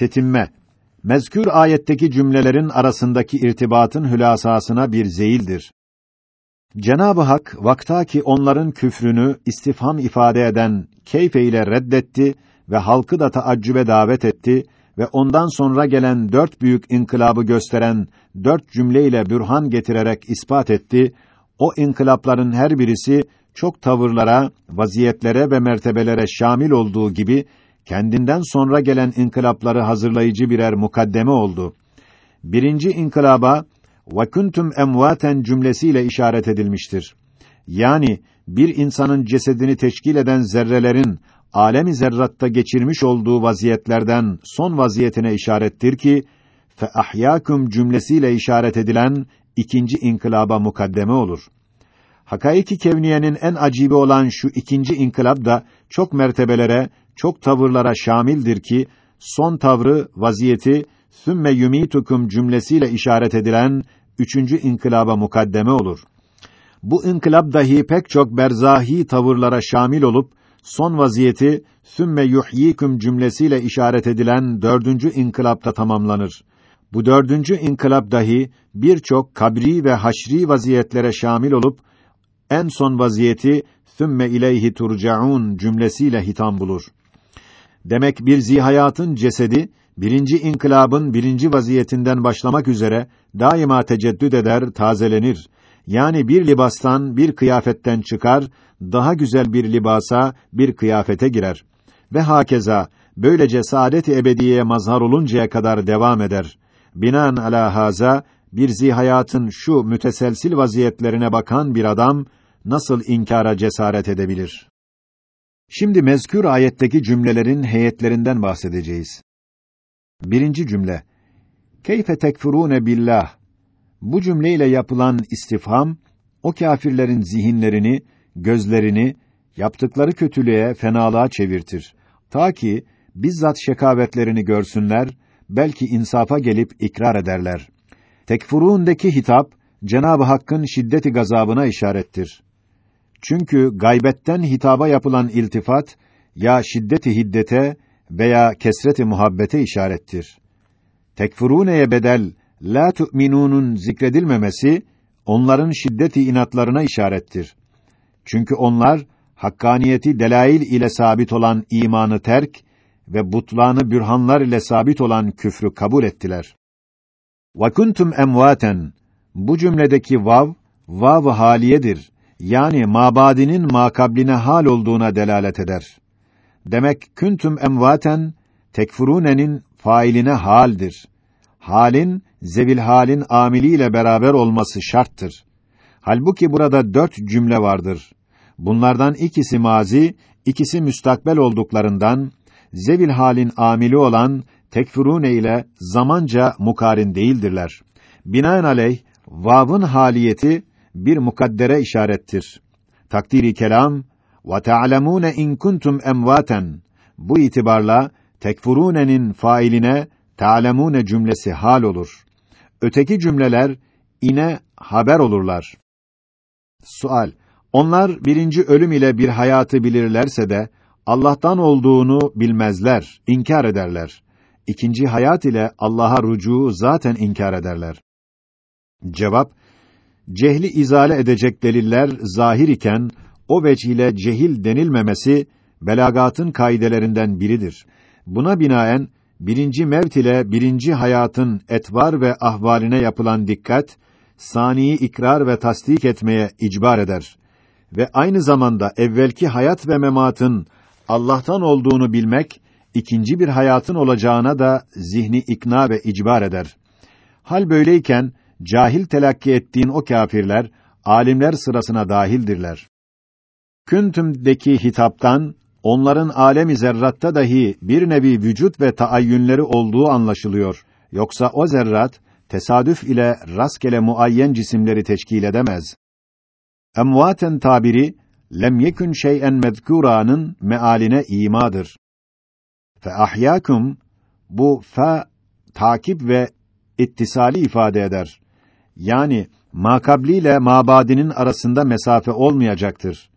Tetimme Mezkür ayetteki cümlelerin arasındaki irtibatın hülasasına bir zeyildir. Cenab-ı Hak vaktaki onların küfrünü istifham ifade eden keyfe ile reddetti ve halkı da taaccübe davet etti ve ondan sonra gelen dört büyük inkılabı gösteren dört cümleyle bürhan getirerek ispat etti. O inkılapların her birisi çok tavırlara, vaziyetlere ve mertebelere şamil olduğu gibi kendinden sonra gelen inkılapları hazırlayıcı birer mukaddeme oldu. Birinci inkılaba ve kuntum emvaten cümlesiyle işaret edilmiştir. Yani bir insanın cesedini teşkil eden zerrelerin alemi zerratta geçirmiş olduğu vaziyetlerden son vaziyetine işarettir ki fe ahyakum cümlesiyle işaret edilen ikinci inkılaba mukaddeme olur. Hakaiki kevniyenin en acibi olan şu ikinci inkılap da çok mertebelere, çok tavırlara şamildir ki son tavrı, vaziyeti sümme yumitukum cümlesiyle işaret edilen üçüncü inkılaba mukaddeme olur. Bu inkılap dahi pek çok berzahi tavırlara şamil olup son vaziyeti sümme yuhyikum cümlesiyle işaret edilen dördüncü inkılapta tamamlanır. Bu dördüncü inkılap dahi birçok kabri ve haşri vaziyetlere şamil olup en son vaziyeti sümme ileyhi turcaun cümlesiyle hitam bulur. Demek bir zihayatın cesedi birinci inkılabın birinci vaziyetinden başlamak üzere daima teceddüd eder, tazelenir. Yani bir libastan, bir kıyafetten çıkar, daha güzel bir libasa, bir kıyafete girer. Ve hakeza, böylece saadet-i ebediyeye mazhar oluncaya kadar devam eder. Binan ala haza, bir zihayatın şu müteselsil vaziyetlerine bakan bir adam, nasıl inkara cesaret edebilir? Şimdi mezkür ayetteki cümlelerin heyetlerinden bahsedeceğiz. Birinci cümle. Keyfe tekfurune billah. Bu cümleyle yapılan istifham o kâfirlerin zihinlerini, gözlerini yaptıkları kötülüğe, fenalığa çevirtir. Ta ki bizzat şekavetlerini görsünler, belki insafa gelip ikrar ederler. Tekfurûndeki hitap Cenab-ı Hakk'ın şiddeti gazabına işarettir. Çünkü gaybetten hitaba yapılan iltifat ya şiddeti hiddete veya kesreti muhabbete işarettir. Tekfurûneye bedel la tu'minûnun zikredilmemesi onların şiddeti inatlarına işarettir. Çünkü onlar hakkaniyeti delail ile sabit olan imanı terk ve butlanı bürhanlar ile sabit olan küfrü kabul ettiler. Ve kuntum emvaten bu cümledeki vav vav haliyedir. Yani mabadinin makabline hal olduğuna delalet eder. Demek küntüm emvaten tekfurunenin failine haldir. Halin zevil halin amiliyle beraber olması şarttır. Halbuki burada dört cümle vardır. Bunlardan ikisi mazi, ikisi müstakbel olduklarından zevil halin amili olan tekfurune ile zamanca mukarin değildirler. Binaenaleyh vav'ın haliyeti bir mukaddere işarettir. Takdiri kelam ve ta'lemune in kuntum emvaten bu itibarla tekfurune'nin failine ta'lemune cümlesi hal olur. Öteki cümleler ine haber olurlar. Sual: Onlar birinci ölüm ile bir hayatı bilirlerse de Allah'tan olduğunu bilmezler, inkar ederler. İkinci hayat ile Allah'a rücuu zaten inkar ederler. Cevap: Cehli izale edecek deliller zahir iken o ile cehil denilmemesi belagatın kaidelerinden biridir. Buna binaen birinci mevt ile birinci hayatın etvar ve ahvaline yapılan dikkat saniyi ikrar ve tasdik etmeye icbar eder ve aynı zamanda evvelki hayat ve mematın Allah'tan olduğunu bilmek ikinci bir hayatın olacağına da zihni ikna ve icbar eder. Hal böyleyken cahil telakki ettiğin o kâfirler alimler sırasına dahildirler. Küntüm'deki hitaptan onların alemi zerratta dahi bir nevi vücut ve taayyünleri olduğu anlaşılıyor. Yoksa o zerrat tesadüf ile rastgele muayyen cisimleri teşkil edemez. Emvaten tabiri lem yekun şey'en mezkura'nın mealine imadır. Fe ahyakum bu fe takip ve ittisali ifade eder. Yani makabli ile mabadinin arasında mesafe olmayacaktır.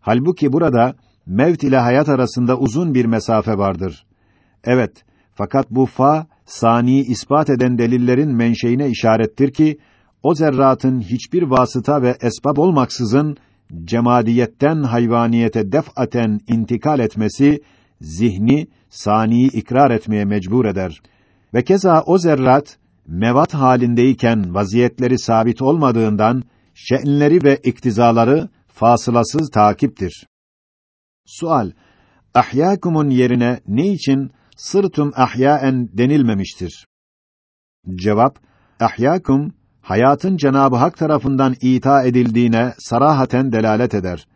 Halbuki burada mevt ile hayat arasında uzun bir mesafe vardır. Evet, Fakat bu fa, sani ispat eden delillerin menşeine işarettir ki, o zerratın hiçbir vasıta ve esbab olmaksızın, cemadiyetten hayvaniyete defaten intikal etmesi, zihni, saniyi ikrar etmeye mecbur eder. Ve keza o zerrat, mevat halindeyken vaziyetleri sabit olmadığından, şe'nleri ve iktizaları fasılasız takiptir. Sual: Ahyâkumun yerine ne için sırtum ahyaen denilmemiştir? Cevap: Ahyâkum hayatın Cenabı Hak tarafından ita edildiğine sarahaten delalet eder.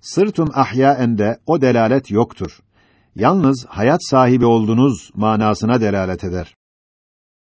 Sırtum ahyaen de o delalet yoktur. Yalnız hayat sahibi oldunuz manasına delalet eder.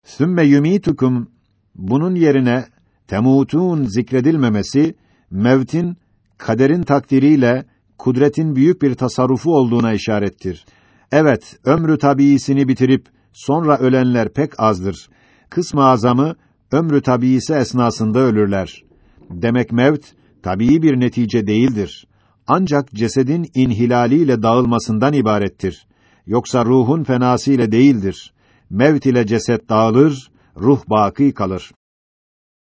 Sümme yumitukum bunun yerine temutun zikredilmemesi mevtin kaderin takdiriyle kudretin büyük bir tasarrufu olduğuna işarettir. Evet, ömrü tabiisini bitirip sonra ölenler pek azdır. Kısmı azamı ömrü tabiisi esnasında ölürler. Demek mevt tabii bir netice değildir. Ancak cesedin inhilaliyle dağılmasından ibarettir. Yoksa ruhun fenası ile değildir. Mevt ile ceset dağılır, ruh baki kalır.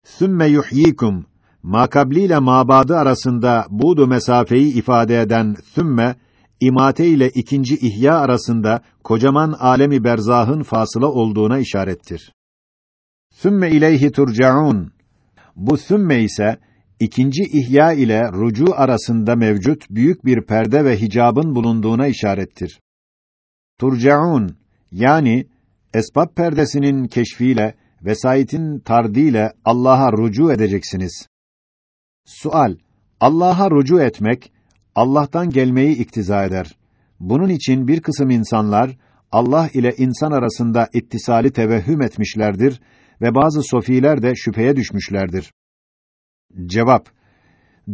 Sümme yuhyikum makabli ile mabadı arasında budu mesafeyi ifade eden sümme imate ile ikinci ihya arasında kocaman alemi berzahın fasıla olduğuna işarettir. Sümme ileyhi turcaun. Bu sümme ise ikinci ihya ile rucu arasında mevcut büyük bir perde ve hicabın bulunduğuna işarettir. Turcaun yani esbab perdesinin keşfiyle vesayetin tardiyle Allah'a rucu edeceksiniz. Sual: Allah'a rucu etmek Allah'tan gelmeyi iktiza eder. Bunun için bir kısım insanlar Allah ile insan arasında ittisali tevehhüm etmişlerdir ve bazı sofiler de şüpheye düşmüşlerdir. Cevap: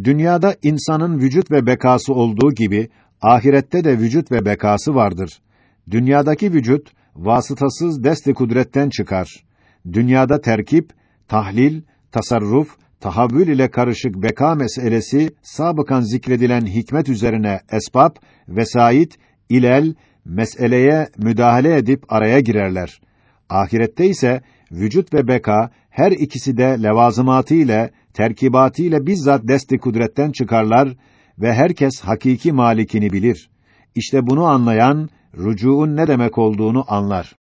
Dünyada insanın vücut ve bekası olduğu gibi ahirette de vücut ve bekası vardır. Dünyadaki vücut vasıtasız desti kudretten çıkar. Dünyada terkip, tahlil, tasarruf, tahavvül ile karışık beka meselesi sabıkan zikredilen hikmet üzerine esbab, vesait, ilel, meseleye müdahale edip araya girerler. Ahirette ise vücut ve beka her ikisi de levazımatı ile terkibatı ile bizzat desti kudretten çıkarlar ve herkes hakiki malikini bilir. İşte bunu anlayan rücuun ne demek olduğunu anlar.